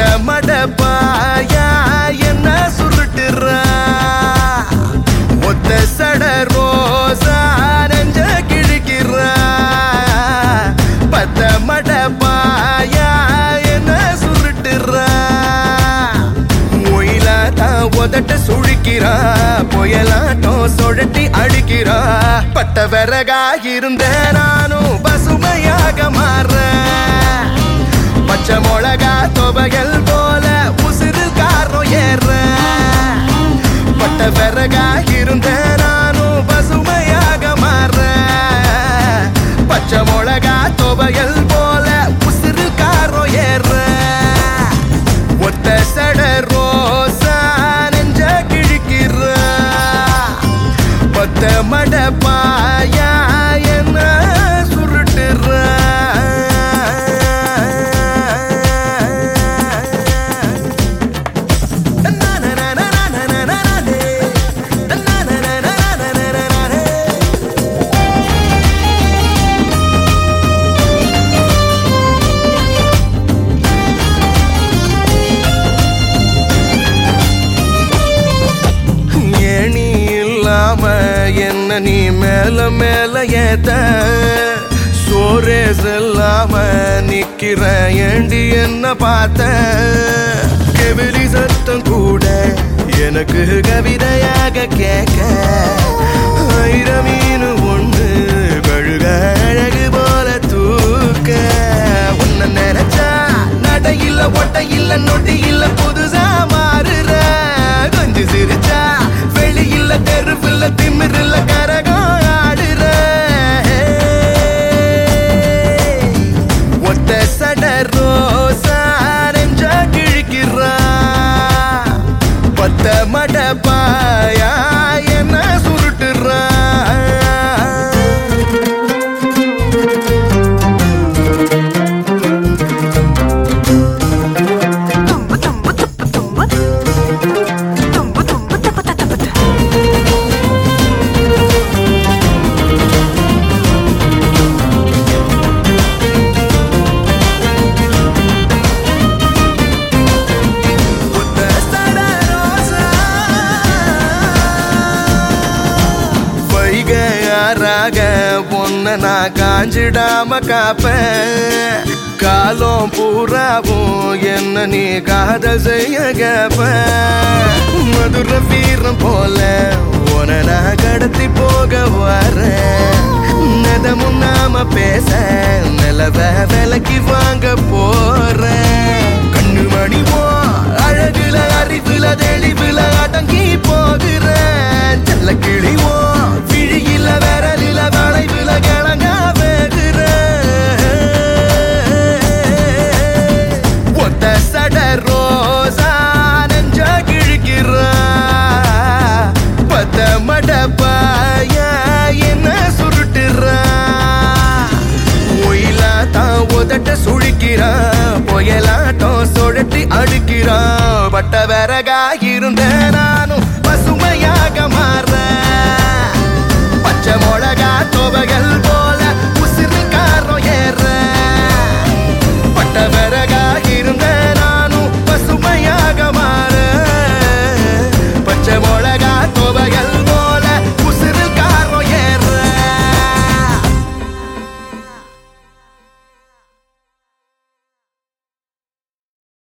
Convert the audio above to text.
பத்த மடப்பாயா என்ன சுருட்டுறா? ஒத்த சட ரோசா நெஞ்ச கிழிக்கிறா? பத்த மடப்பாயா என்ன சுருட்டுறா? ஒயிலாட்டா உதட்ட சுழிக்கிறா புயலாட்டம் சுழட்டி அடிக்கிறா. பட்ட விறக பச்சை மிளகா துவையல் போல உசுறு காரம் ஏற பட்ட பிறகாய் நீ மேல மேல ஏத்த சோரே செல்லாம நிக்கிற ஏண்டி என்ன பார்த்த? கெவிலி சத்தம் கூட எனக்கு கவிதையாக கேட்க. மாறாக பொண்ண நான் காஞ்சிடாம காப்பேன்? காலம் பூராவும் என்ன நீ காதல் செய்ய கேப்ப. மதுர வீரம் போல உன நான் கடத்தி போக வரேன். நதமும் நாம பேச நிலவ விலக்கி வாங்க போறேன். கண்ணு மணிவோ அழகுல அறிவுல தெளிவுல அடங்கி போகிறேன். செல்ல உதட்ட சுழிக்கிறா புயலாட்டம் சுழட்டி அடுக்கிறா. பட்ட விறகா இருந்த